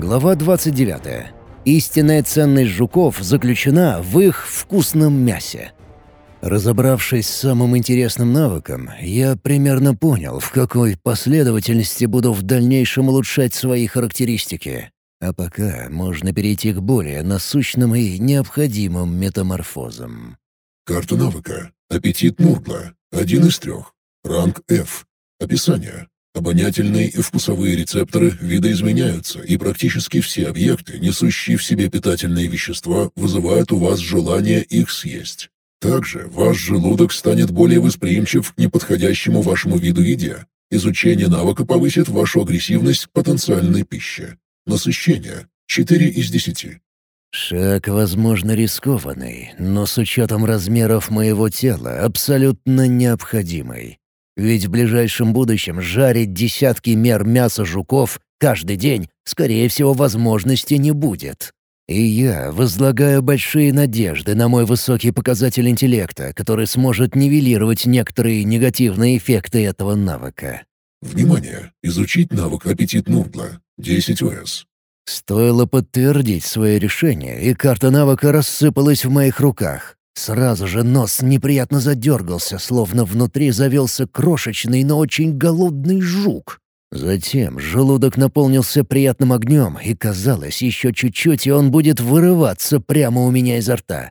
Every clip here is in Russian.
Глава 29. Истинная ценность жуков заключена в их вкусном мясе. Разобравшись с самым интересным навыком, я примерно понял, в какой последовательности буду в дальнейшем улучшать свои характеристики. А пока можно перейти к более насущным и необходимым метаморфозам. Карта навыка. Аппетит Мургла. Один из трех. Ранг F. Описание. Обонятельные и вкусовые рецепторы видоизменяются, и практически все объекты, несущие в себе питательные вещества, вызывают у вас желание их съесть. Также ваш желудок станет более восприимчив к неподходящему вашему виду еде. Изучение навыка повысит вашу агрессивность к потенциальной пище. Насыщение – 4 из 10. Шаг, возможно, рискованный, но с учетом размеров моего тела абсолютно необходимый. Ведь в ближайшем будущем жарить десятки мер мяса жуков каждый день, скорее всего, возможности не будет. И я возлагаю большие надежды на мой высокий показатель интеллекта, который сможет нивелировать некоторые негативные эффекты этого навыка. Внимание! Изучить навык «Аппетит Нургла» 10 ОС. Стоило подтвердить свое решение, и карта навыка рассыпалась в моих руках. Сразу же нос неприятно задергался, словно внутри завелся крошечный, но очень голодный жук. Затем желудок наполнился приятным огнем, и казалось, еще чуть-чуть, и он будет вырываться прямо у меня изо рта.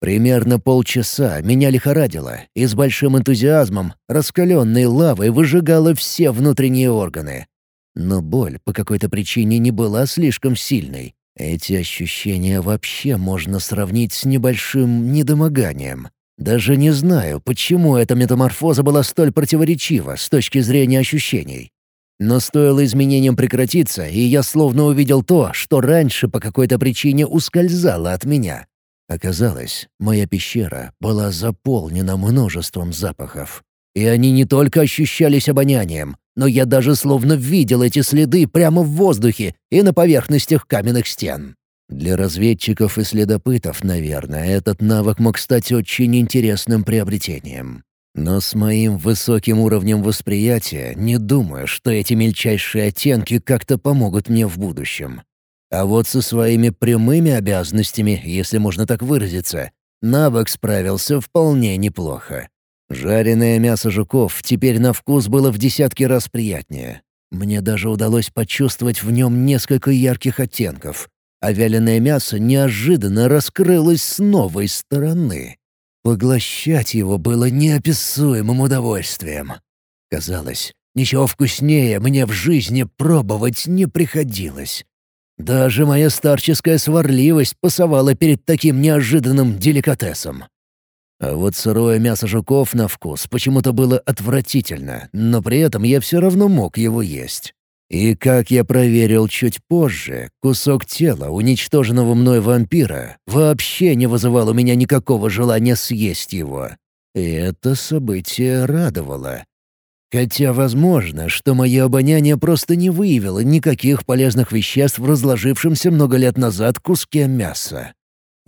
Примерно полчаса меня лихорадило, и с большим энтузиазмом раскаленной лавой выжигало все внутренние органы. Но боль по какой-то причине не была слишком сильной. Эти ощущения вообще можно сравнить с небольшим недомоганием. Даже не знаю, почему эта метаморфоза была столь противоречива с точки зрения ощущений. Но стоило изменениям прекратиться, и я словно увидел то, что раньше по какой-то причине ускользало от меня. Оказалось, моя пещера была заполнена множеством запахов. И они не только ощущались обонянием, но я даже словно видел эти следы прямо в воздухе и на поверхностях каменных стен. Для разведчиков и следопытов, наверное, этот навык мог стать очень интересным приобретением. Но с моим высоким уровнем восприятия не думаю, что эти мельчайшие оттенки как-то помогут мне в будущем. А вот со своими прямыми обязанностями, если можно так выразиться, навык справился вполне неплохо. Жареное мясо жуков теперь на вкус было в десятки раз приятнее. Мне даже удалось почувствовать в нем несколько ярких оттенков, а вяленое мясо неожиданно раскрылось с новой стороны. Поглощать его было неописуемым удовольствием. Казалось, ничего вкуснее мне в жизни пробовать не приходилось. Даже моя старческая сварливость пасовала перед таким неожиданным деликатесом. А вот сырое мясо жуков на вкус почему-то было отвратительно, но при этом я все равно мог его есть. И как я проверил чуть позже, кусок тела уничтоженного мной вампира вообще не вызывал у меня никакого желания съесть его. И это событие радовало. Хотя возможно, что мое обоняние просто не выявило никаких полезных веществ в разложившемся много лет назад куске мяса.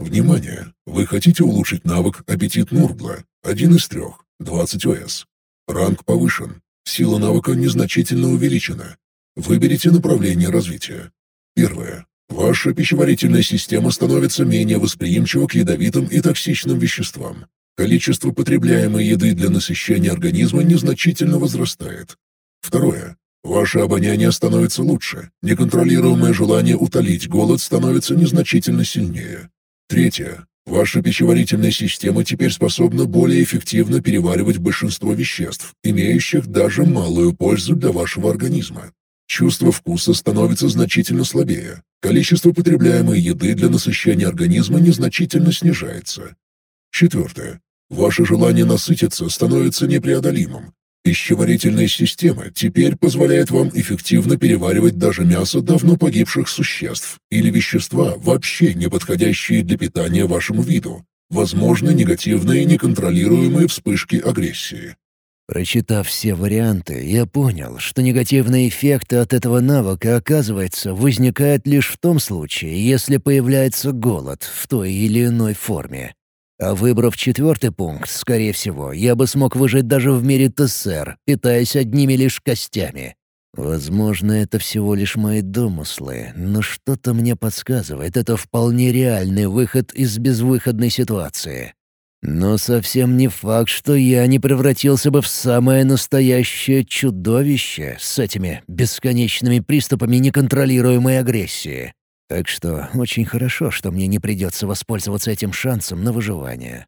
Внимание! Вы хотите улучшить навык «Аппетит Нургла» один из трех, 20 ОС. Ранг повышен. Сила навыка незначительно увеличена. Выберите направление развития. Первое. Ваша пищеварительная система становится менее восприимчива к ядовитым и токсичным веществам. Количество потребляемой еды для насыщения организма незначительно возрастает. Второе. Ваше обоняние становится лучше. Неконтролируемое желание утолить голод становится незначительно сильнее. Третье. Ваша пищеварительная система теперь способна более эффективно переваривать большинство веществ, имеющих даже малую пользу для вашего организма. Чувство вкуса становится значительно слабее. Количество потребляемой еды для насыщения организма незначительно снижается. Четвертое. Ваше желание насытиться становится непреодолимым, Пищеварительная система теперь позволяет вам эффективно переваривать даже мясо давно погибших существ или вещества, вообще не подходящие для питания вашему виду. Возможны негативные неконтролируемые вспышки агрессии. Прочитав все варианты, я понял, что негативные эффекты от этого навыка, оказывается, возникают лишь в том случае, если появляется голод в той или иной форме. А выбрав четвертый пункт, скорее всего, я бы смог выжить даже в мире ТСР, питаясь одними лишь костями. Возможно, это всего лишь мои домыслы, но что-то мне подсказывает, это вполне реальный выход из безвыходной ситуации. Но совсем не факт, что я не превратился бы в самое настоящее чудовище с этими бесконечными приступами неконтролируемой агрессии. Так что очень хорошо, что мне не придется воспользоваться этим шансом на выживание.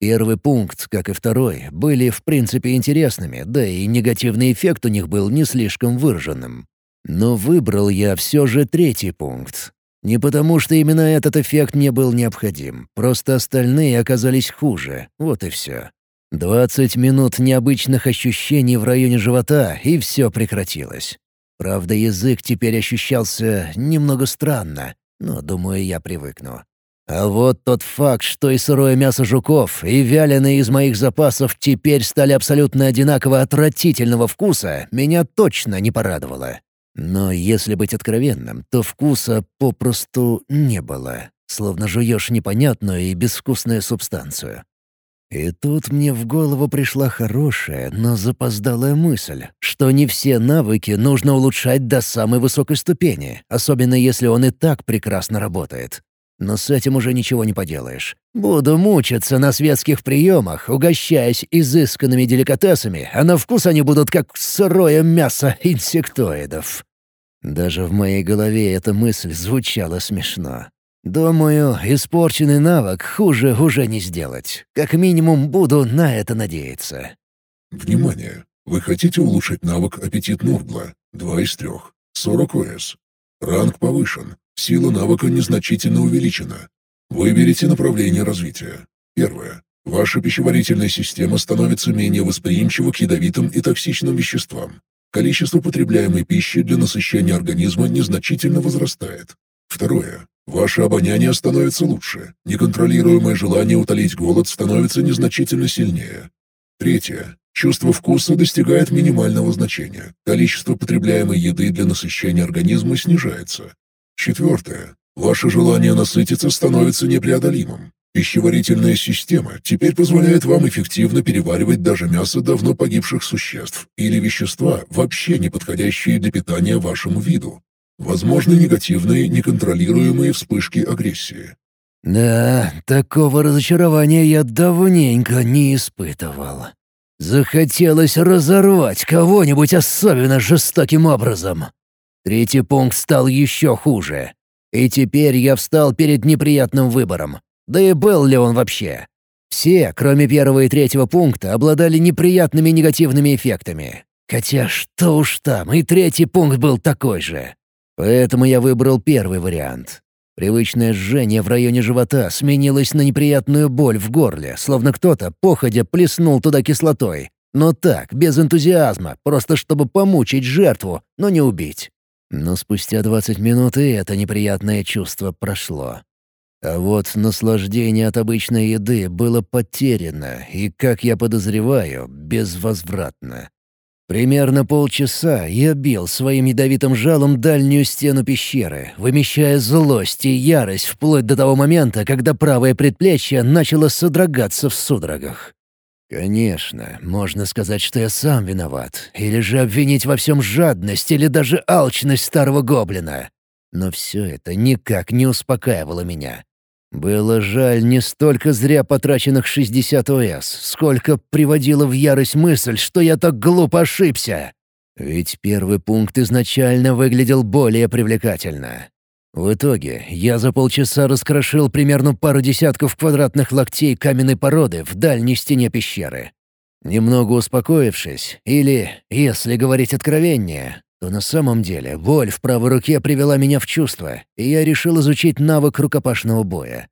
Первый пункт, как и второй, были в принципе интересными, да и негативный эффект у них был не слишком выраженным. Но выбрал я все же третий пункт, не потому, что именно этот эффект мне был необходим, просто остальные оказались хуже, вот и все. Двадцать минут необычных ощущений в районе живота, и все прекратилось. Правда, язык теперь ощущался немного странно, но, думаю, я привыкну. А вот тот факт, что и сырое мясо жуков, и вяленые из моих запасов теперь стали абсолютно одинаково отвратительного вкуса, меня точно не порадовало. Но если быть откровенным, то вкуса попросту не было, словно жуешь непонятную и безвкусную субстанцию. И тут мне в голову пришла хорошая, но запоздалая мысль, что не все навыки нужно улучшать до самой высокой ступени, особенно если он и так прекрасно работает. Но с этим уже ничего не поделаешь. Буду мучиться на светских приемах, угощаясь изысканными деликатесами, а на вкус они будут как сырое мясо инсектоидов. Даже в моей голове эта мысль звучала смешно. Думаю, испорченный навык хуже уже не сделать. Как минимум, буду на это надеяться. Внимание! Вы хотите улучшить навык «Аппетит Нургла»? Два из трех. 40 ОС. Ранг повышен. Сила навыка незначительно увеличена. Выберите направление развития. Первое. Ваша пищеварительная система становится менее восприимчива к ядовитым и токсичным веществам. Количество потребляемой пищи для насыщения организма незначительно возрастает. Второе. Ваше обоняние становится лучше. Неконтролируемое желание утолить голод становится незначительно сильнее. Третье. Чувство вкуса достигает минимального значения. Количество потребляемой еды для насыщения организма снижается. Четвертое. Ваше желание насытиться становится непреодолимым. Пищеварительная система теперь позволяет вам эффективно переваривать даже мясо давно погибших существ или вещества, вообще не подходящие для питания вашему виду. Возможны негативные, неконтролируемые вспышки агрессии. Да, такого разочарования я давненько не испытывал. Захотелось разорвать кого-нибудь особенно жестоким образом. Третий пункт стал еще хуже. И теперь я встал перед неприятным выбором. Да и был ли он вообще? Все, кроме первого и третьего пункта, обладали неприятными негативными эффектами. Хотя что уж там, и третий пункт был такой же. Поэтому я выбрал первый вариант. Привычное жжение в районе живота сменилось на неприятную боль в горле, словно кто-то, походя, плеснул туда кислотой. Но так, без энтузиазма, просто чтобы помучить жертву, но не убить. Но спустя 20 минут и это неприятное чувство прошло. А вот наслаждение от обычной еды было потеряно и, как я подозреваю, безвозвратно. Примерно полчаса я бил своим ядовитым жалом дальнюю стену пещеры, вымещая злость и ярость вплоть до того момента, когда правое предплечье начало содрогаться в судорогах. Конечно, можно сказать, что я сам виноват, или же обвинить во всем жадность или даже алчность старого гоблина. Но все это никак не успокаивало меня. Было жаль не столько зря потраченных 60 ОС, сколько приводило в ярость мысль, что я так глупо ошибся. Ведь первый пункт изначально выглядел более привлекательно. В итоге я за полчаса раскрошил примерно пару десятков квадратных локтей каменной породы в дальней стене пещеры. Немного успокоившись, или, если говорить откровеннее, то на самом деле боль в правой руке привела меня в чувство, и я решил изучить навык рукопашного боя.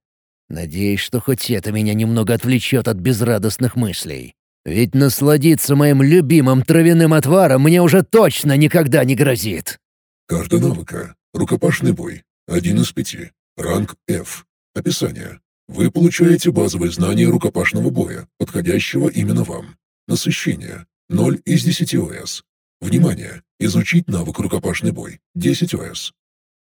Надеюсь, что хоть это меня немного отвлечет от безрадостных мыслей. Ведь насладиться моим любимым травяным отваром мне уже точно никогда не грозит. Карта навыка. Рукопашный бой. Один из пяти. Ранг F. Описание. Вы получаете базовые знания рукопашного боя, подходящего именно вам. Насыщение. 0 из 10 ОС. Внимание! Изучить навык рукопашный бой. 10 ОС.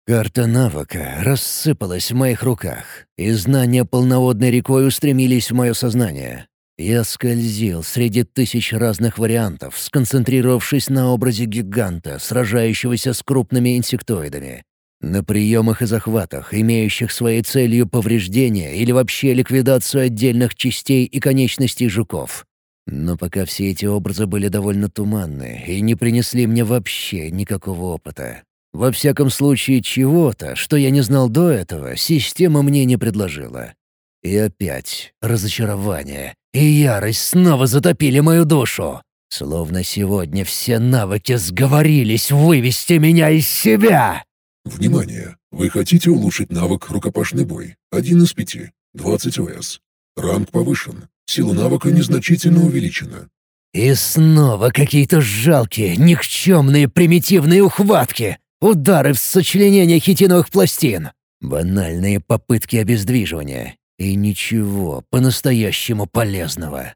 Карта навыка рассыпалась в моих руках, и знания полноводной рекой устремились в мое сознание. Я скользил среди тысяч разных вариантов, сконцентрировавшись на образе гиганта, сражающегося с крупными инсектоидами. На приемах и захватах, имеющих своей целью повреждение или вообще ликвидацию отдельных частей и конечностей жуков. Но пока все эти образы были довольно туманны и не принесли мне вообще никакого опыта. Во всяком случае, чего-то, что я не знал до этого, система мне не предложила. И опять разочарование и ярость снова затопили мою душу. Словно сегодня все навыки сговорились вывести меня из себя. Внимание! Вы хотите улучшить навык «Рукопашный бой»? Один из пяти. 20 ОС. Ранг повышен. Сила навыка незначительно увеличена. И снова какие-то жалкие, никчемные, примитивные ухватки. Удары в сочленение хитиновых пластин. Банальные попытки обездвиживания. И ничего по-настоящему полезного.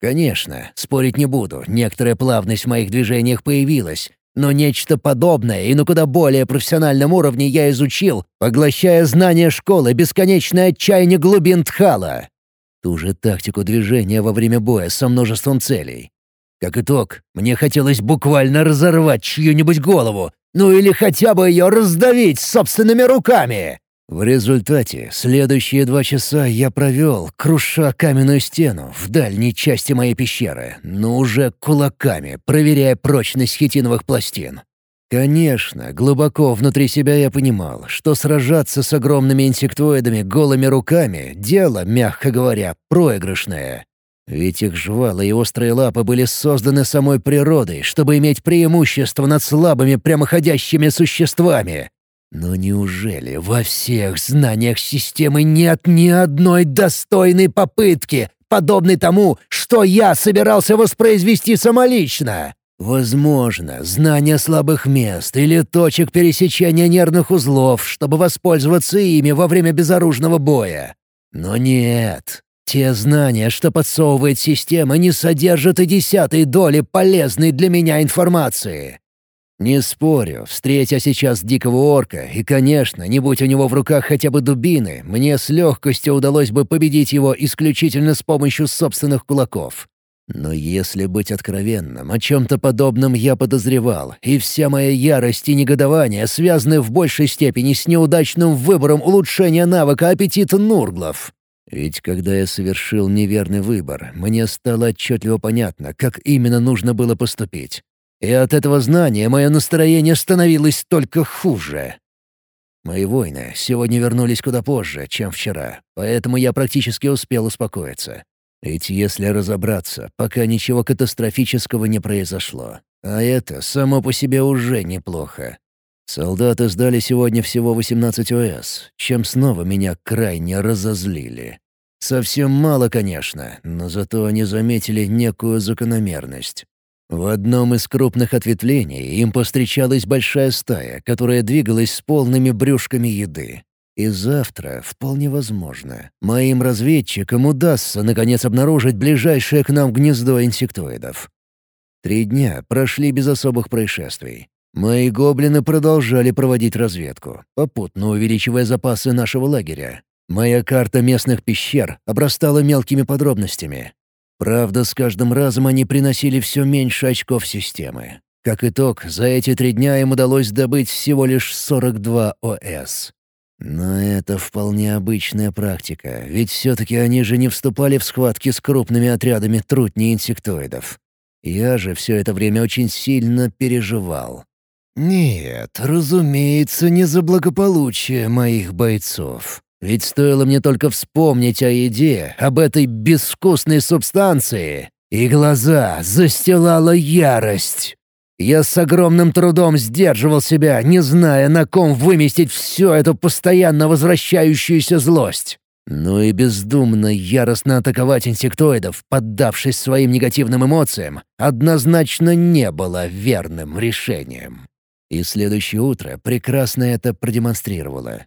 Конечно, спорить не буду, некоторая плавность в моих движениях появилась, но нечто подобное и на куда более профессиональном уровне я изучил, поглощая знания школы бесконечное отчаяние глубин Тхала. Ту же тактику движения во время боя со множеством целей. Как итог, мне хотелось буквально разорвать чью-нибудь голову, ну или хотя бы ее раздавить собственными руками. В результате следующие два часа я провел, круша каменную стену в дальней части моей пещеры, но уже кулаками, проверяя прочность хитиновых пластин. Конечно, глубоко внутри себя я понимал, что сражаться с огромными инсектоидами голыми руками — дело, мягко говоря, проигрышное. Ведь их жвалы и острые лапы были созданы самой природой, чтобы иметь преимущество над слабыми прямоходящими существами. Но неужели во всех знаниях системы нет ни одной достойной попытки, подобной тому, что я собирался воспроизвести самолично? Возможно, знание слабых мест или точек пересечения нервных узлов, чтобы воспользоваться ими во время безоружного боя. Но нет. Те знания, что подсовывает система, не содержат и десятой доли полезной для меня информации. Не спорю, встретя сейчас дикого орка, и, конечно, не будь у него в руках хотя бы дубины, мне с легкостью удалось бы победить его исключительно с помощью собственных кулаков. Но если быть откровенным, о чем-то подобном я подозревал, и вся моя ярость и негодование связаны в большей степени с неудачным выбором улучшения навыка аппетита Нурглов. Ведь когда я совершил неверный выбор, мне стало отчетливо понятно, как именно нужно было поступить. И от этого знания мое настроение становилось только хуже. Мои воины сегодня вернулись куда позже, чем вчера, поэтому я практически успел успокоиться. Ведь если разобраться, пока ничего катастрофического не произошло. А это само по себе уже неплохо. Солдаты сдали сегодня всего 18 ОС, чем снова меня крайне разозлили. Совсем мало, конечно, но зато они заметили некую закономерность. В одном из крупных ответвлений им повстречалась большая стая, которая двигалась с полными брюшками еды. И завтра, вполне возможно, моим разведчикам удастся наконец обнаружить ближайшее к нам гнездо инсектоидов. Три дня прошли без особых происшествий. Мои гоблины продолжали проводить разведку, попутно увеличивая запасы нашего лагеря. Моя карта местных пещер обрастала мелкими подробностями, Правда, с каждым разом они приносили все меньше очков системы. Как итог, за эти три дня им удалось добыть всего лишь 42 ОС. Но это вполне обычная практика, ведь все-таки они же не вступали в схватки с крупными отрядами трутней инсектоидов. Я же все это время очень сильно переживал. Нет, разумеется, не за благополучие моих бойцов. Ведь стоило мне только вспомнить о еде, об этой безвкусной субстанции, и глаза застилала ярость. Я с огромным трудом сдерживал себя, не зная, на ком выместить всю эту постоянно возвращающуюся злость. Ну и бездумно яростно атаковать инсектоидов, поддавшись своим негативным эмоциям, однозначно не было верным решением. И следующее утро прекрасно это продемонстрировало.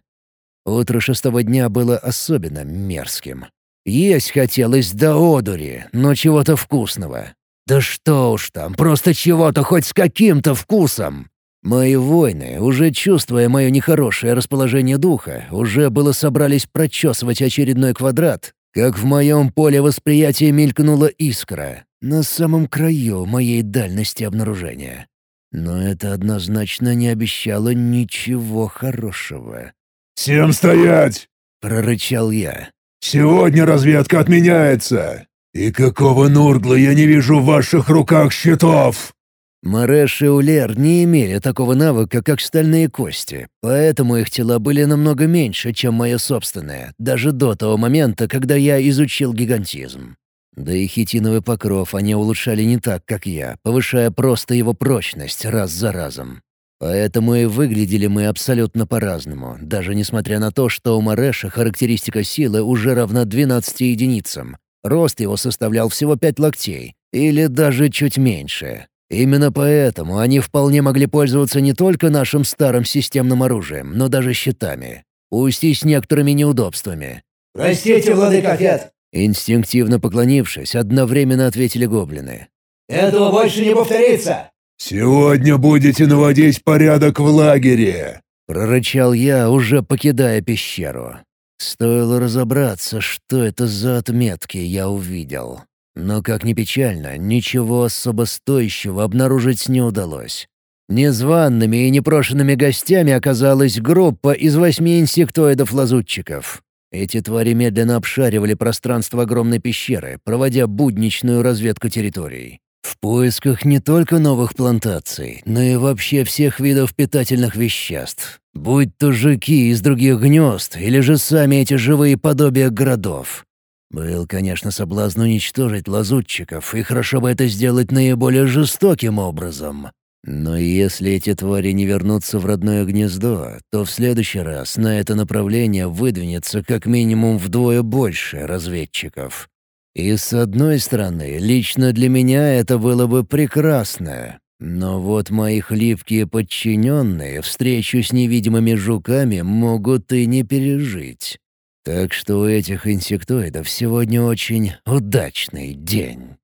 Утро шестого дня было особенно мерзким. Есть хотелось до одури, но чего-то вкусного. Да что уж там, просто чего-то хоть с каким-то вкусом. Мои воины, уже чувствуя мое нехорошее расположение духа, уже было собрались прочесывать очередной квадрат, как в моем поле восприятия мелькнула искра на самом краю моей дальности обнаружения. Но это однозначно не обещало ничего хорошего. «Всем стоять!» — прорычал я. «Сегодня разведка отменяется! И какого Нургла я не вижу в ваших руках щитов?» Мареш и Улер не имели такого навыка, как стальные кости, поэтому их тела были намного меньше, чем мое собственное, даже до того момента, когда я изучил гигантизм. Да и хитиновый покров они улучшали не так, как я, повышая просто его прочность раз за разом. Поэтому и выглядели мы абсолютно по-разному, даже несмотря на то, что у Мареша характеристика силы уже равна 12 единицам. Рост его составлял всего 5 локтей, или даже чуть меньше. Именно поэтому они вполне могли пользоваться не только нашим старым системным оружием, но даже щитами. Пусть и с некоторыми неудобствами. «Простите, владыка Фет!» Инстинктивно поклонившись, одновременно ответили гоблины. «Этого больше не повторится!» «Сегодня будете наводить порядок в лагере!» Прорычал я, уже покидая пещеру. Стоило разобраться, что это за отметки я увидел. Но, как ни печально, ничего особо стоящего обнаружить не удалось. Незваными и непрошенными гостями оказалась группа из восьми инсектоидов-лазутчиков. Эти твари медленно обшаривали пространство огромной пещеры, проводя будничную разведку территорий. В поисках не только новых плантаций, но и вообще всех видов питательных веществ. Будь то жуки из других гнезд, или же сами эти живые подобия городов. Был, конечно, соблазн уничтожить лазутчиков, и хорошо бы это сделать наиболее жестоким образом. Но если эти твари не вернутся в родное гнездо, то в следующий раз на это направление выдвинется как минимум вдвое больше разведчиков. И с одной стороны, лично для меня это было бы прекрасно. Но вот мои хлипкие подчиненные встречу с невидимыми жуками могут и не пережить. Так что у этих инсектоидов сегодня очень удачный день.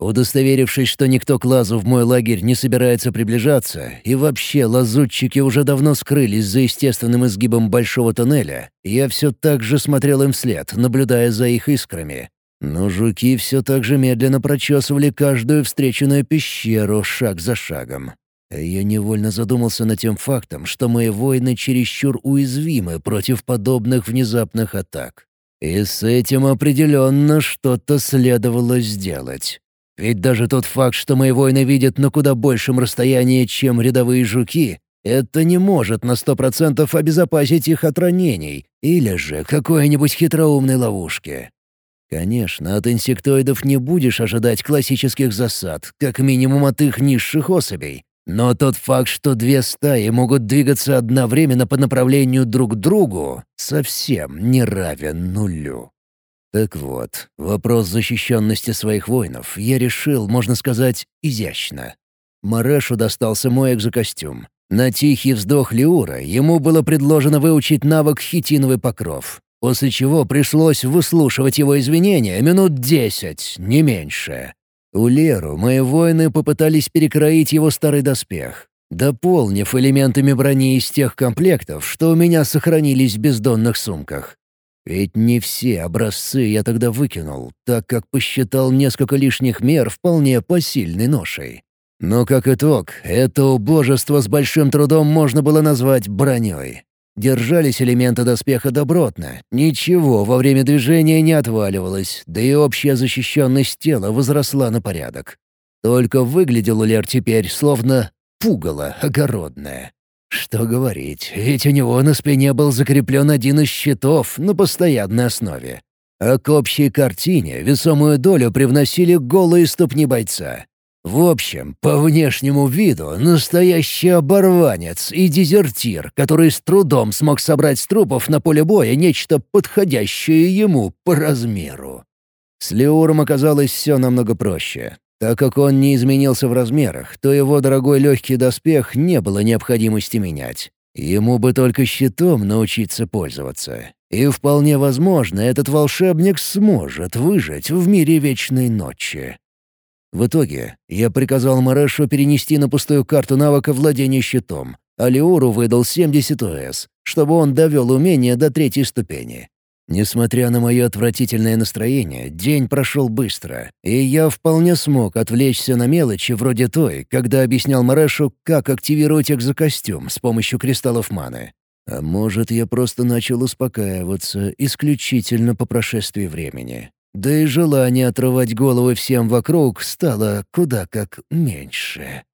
Удостоверившись, что никто к лазу в мой лагерь не собирается приближаться, и вообще лазутчики уже давно скрылись за естественным изгибом большого тоннеля, я все так же смотрел им вслед, наблюдая за их искрами. Но жуки все так же медленно прочесывали каждую встреченную пещеру шаг за шагом. Я невольно задумался над тем фактом, что мои воины чересчур уязвимы против подобных внезапных атак. И с этим определенно что-то следовало сделать. Ведь даже тот факт, что мои воины видят на куда большем расстоянии, чем рядовые жуки, это не может на сто процентов обезопасить их от ранений или же какой-нибудь хитроумной ловушки. Конечно, от инсектоидов не будешь ожидать классических засад, как минимум от их низших особей. Но тот факт, что две стаи могут двигаться одновременно по направлению друг к другу, совсем не равен нулю. Так вот, вопрос защищенности своих воинов я решил, можно сказать, изящно. Марешу достался мой экзокостюм. На тихий вздох Леура ему было предложено выучить навык «Хитиновый покров», после чего пришлось выслушивать его извинения минут десять, не меньше. У Леру мои воины попытались перекроить его старый доспех, дополнив элементами брони из тех комплектов, что у меня сохранились в бездонных сумках. Ведь не все образцы я тогда выкинул, так как посчитал несколько лишних мер вполне посильной ношей. Но как итог, это убожество с большим трудом можно было назвать броней. Держались элементы доспеха добротно, ничего во время движения не отваливалось, да и общая защищенность тела возросла на порядок. Только выглядел Лер теперь словно пугало огородное. Что говорить, ведь у него на спине был закреплен один из щитов на постоянной основе. А к общей картине весомую долю привносили голые ступни бойца. В общем, по внешнему виду настоящий оборванец и дезертир, который с трудом смог собрать с трупов на поле боя нечто подходящее ему по размеру. С Леуром оказалось все намного проще. Так как он не изменился в размерах, то его дорогой легкий доспех не было необходимости менять. Ему бы только щитом научиться пользоваться. И вполне возможно, этот волшебник сможет выжить в мире вечной ночи. В итоге я приказал Марешу перенести на пустую карту навыка владения щитом, а Леуру выдал 70 ОС, чтобы он довел умение до третьей ступени. Несмотря на мое отвратительное настроение, день прошел быстро, и я вполне смог отвлечься на мелочи вроде той, когда объяснял Марешу, как активировать экзокостюм с помощью кристаллов маны. А может, я просто начал успокаиваться исключительно по прошествии времени. Да и желание отрывать головы всем вокруг стало куда как меньше.